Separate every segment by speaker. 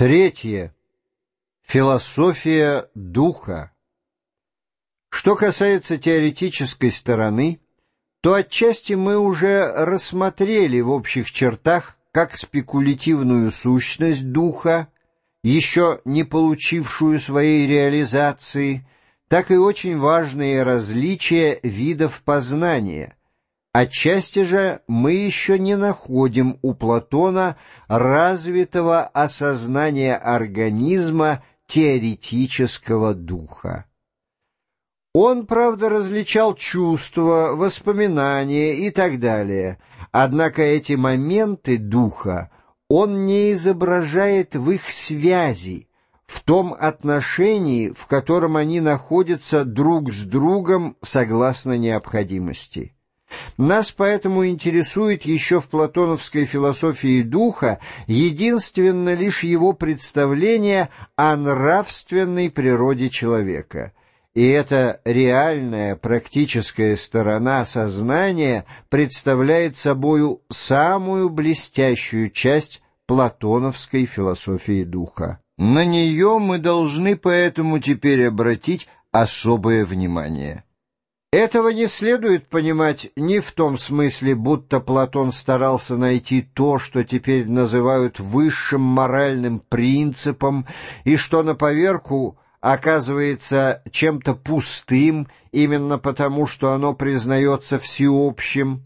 Speaker 1: Третье. Философия духа. Что касается теоретической стороны, то отчасти мы уже рассмотрели в общих чертах как спекулятивную сущность духа, еще не получившую своей реализации, так и очень важные различия видов познания – Отчасти же мы еще не находим у Платона развитого осознания организма теоретического духа. Он, правда, различал чувства, воспоминания и так далее, однако эти моменты духа он не изображает в их связи, в том отношении, в котором они находятся друг с другом согласно необходимости. Нас поэтому интересует еще в платоновской философии духа единственно лишь его представление о нравственной природе человека. И эта реальная практическая сторона сознания представляет собою самую блестящую часть платоновской философии духа. На нее мы должны поэтому теперь обратить особое внимание. Этого не следует понимать ни в том смысле, будто Платон старался найти то, что теперь называют высшим моральным принципом, и что на поверку оказывается чем-то пустым именно потому, что оно признается всеобщим,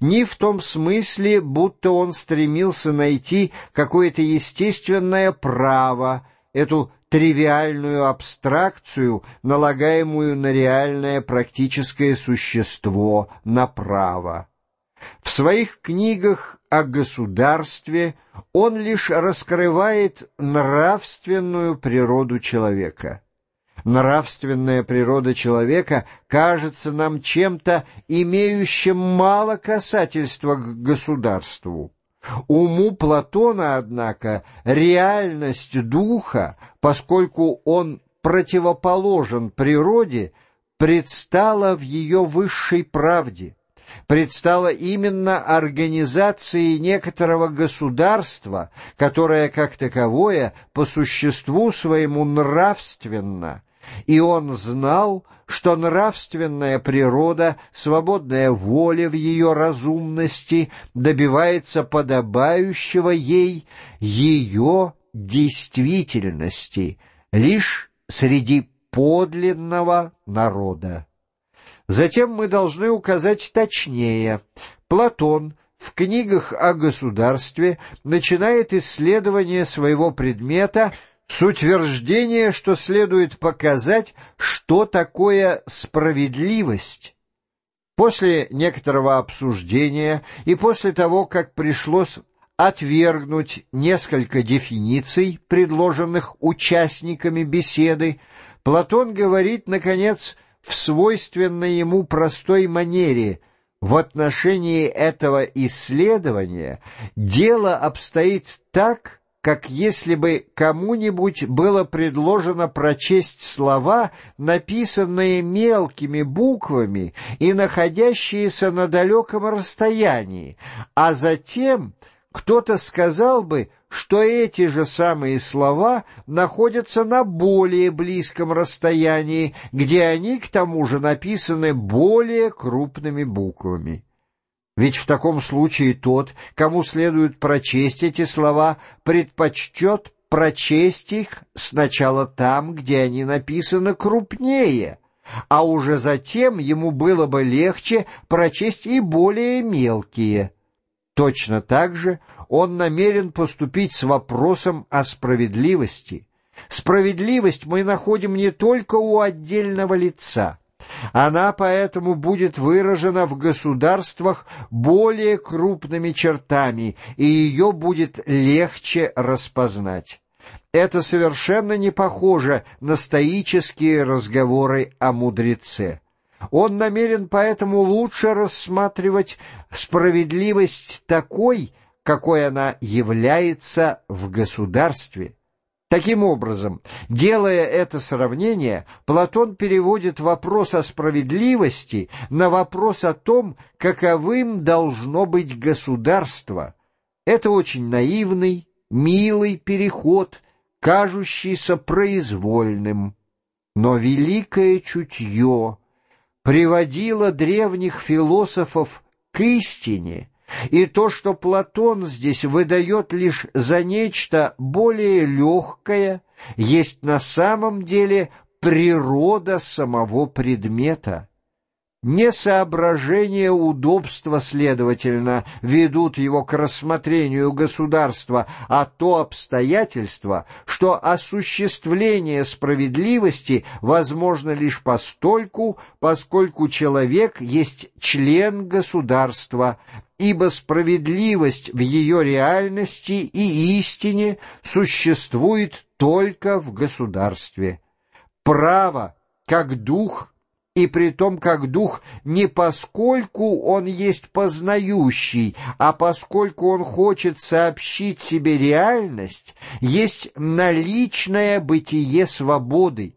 Speaker 1: ни в том смысле, будто он стремился найти какое-то естественное право, эту тривиальную абстракцию, налагаемую на реальное практическое существо, на право. В своих книгах о государстве он лишь раскрывает нравственную природу человека. Нравственная природа человека кажется нам чем-то, имеющим мало касательства к государству. Уму Платона, однако, реальность духа, поскольку он противоположен природе, предстала в ее высшей правде, предстала именно организацией некоторого государства, которое, как таковое, по существу своему нравственно – и он знал, что нравственная природа, свободная воля в ее разумности добивается подобающего ей ее действительности лишь среди подлинного народа. Затем мы должны указать точнее. Платон в книгах о государстве начинает исследование своего предмета – с утверждения, что следует показать, что такое справедливость. После некоторого обсуждения и после того, как пришлось отвергнуть несколько дефиниций, предложенных участниками беседы, Платон говорит, наконец, в свойственной ему простой манере – в отношении этого исследования дело обстоит так, как если бы кому-нибудь было предложено прочесть слова, написанные мелкими буквами и находящиеся на далеком расстоянии, а затем кто-то сказал бы, что эти же самые слова находятся на более близком расстоянии, где они, к тому же, написаны более крупными буквами. Ведь в таком случае тот, кому следует прочесть эти слова, предпочтет прочесть их сначала там, где они написаны крупнее, а уже затем ему было бы легче прочесть и более мелкие. Точно так же он намерен поступить с вопросом о справедливости. Справедливость мы находим не только у отдельного лица — она поэтому будет выражена в государствах более крупными чертами, и ее будет легче распознать. Это совершенно не похоже на стоические разговоры о мудреце. Он намерен поэтому лучше рассматривать справедливость такой, какой она является в государстве. Таким образом, делая это сравнение, Платон переводит вопрос о справедливости на вопрос о том, каковым должно быть государство. Это очень наивный, милый переход, кажущийся произвольным. Но великое чутье приводило древних философов к истине, и то, что Платон здесь выдает лишь за нечто более легкое, есть на самом деле природа самого предмета. Не соображения удобства, следовательно, ведут его к рассмотрению государства, а то обстоятельство, что осуществление справедливости возможно лишь постольку, поскольку человек есть член государства, ибо справедливость в ее реальности и истине существует только в государстве. Право, как дух – и при том как дух не поскольку он есть познающий, а поскольку он хочет сообщить себе реальность, есть наличное бытие свободы,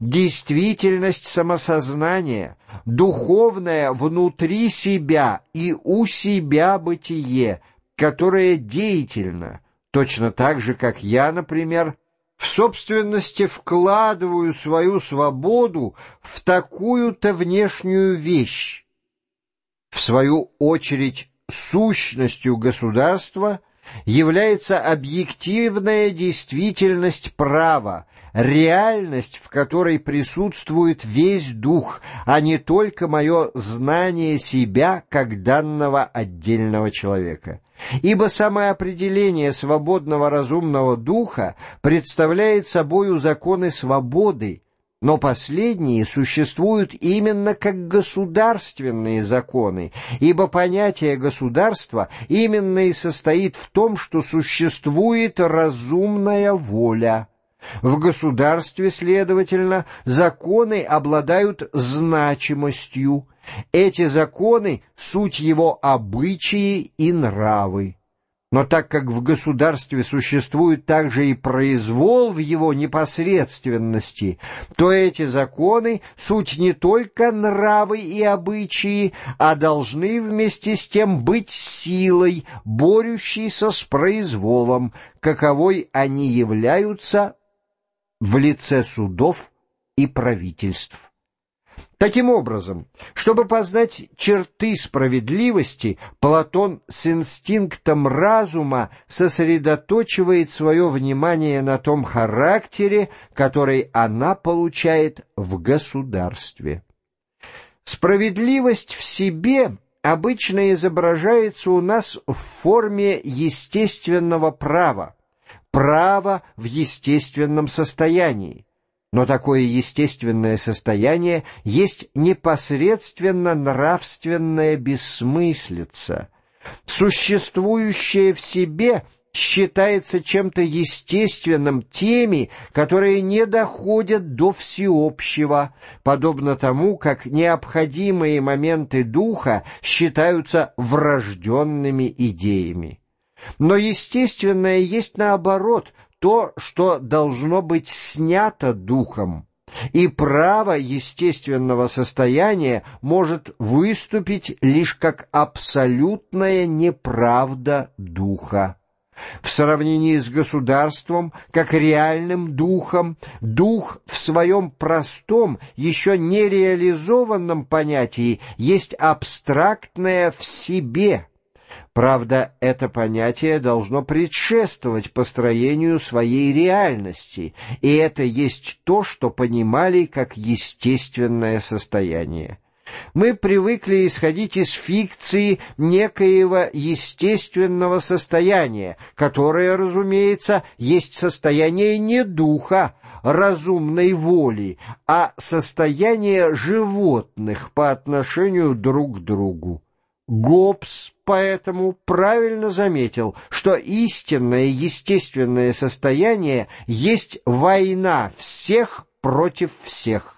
Speaker 1: действительность самосознания, духовное внутри себя и у себя бытие, которое деятельно, точно так же, как я, например, в собственности вкладываю свою свободу в такую-то внешнюю вещь. В свою очередь, сущностью государства является объективная действительность права, реальность, в которой присутствует весь дух, а не только мое знание себя как данного отдельного человека. Ибо самоопределение свободного разумного духа представляет собою законы свободы, но последние существуют именно как государственные законы, ибо понятие государства именно и состоит в том, что существует разумная воля. В государстве, следовательно, законы обладают значимостью. Эти законы — суть его обычаи и нравы. Но так как в государстве существует также и произвол в его непосредственности, то эти законы — суть не только нравы и обычаи, а должны вместе с тем быть силой, борющейся с произволом, каковой они являются в лице судов и правительств. Таким образом, чтобы познать черты справедливости, Платон с инстинктом разума сосредоточивает свое внимание на том характере, который она получает в государстве. Справедливость в себе обычно изображается у нас в форме естественного права, право в естественном состоянии. Но такое естественное состояние есть непосредственно нравственная бессмыслица. Существующее в себе считается чем-то естественным теми, которые не доходят до всеобщего, подобно тому, как необходимые моменты духа считаются врожденными идеями. Но естественное есть наоборот, то, что должно быть снято духом. И право естественного состояния может выступить лишь как абсолютная неправда духа. В сравнении с государством, как реальным духом, дух в своем простом, еще не реализованном понятии есть абстрактное в себе – Правда, это понятие должно предшествовать построению своей реальности, и это есть то, что понимали как естественное состояние. Мы привыкли исходить из фикции некоего естественного состояния, которое, разумеется, есть состояние не духа, разумной воли, а состояние животных по отношению друг к другу. Гоббс поэтому правильно заметил, что истинное естественное состояние есть война всех против всех.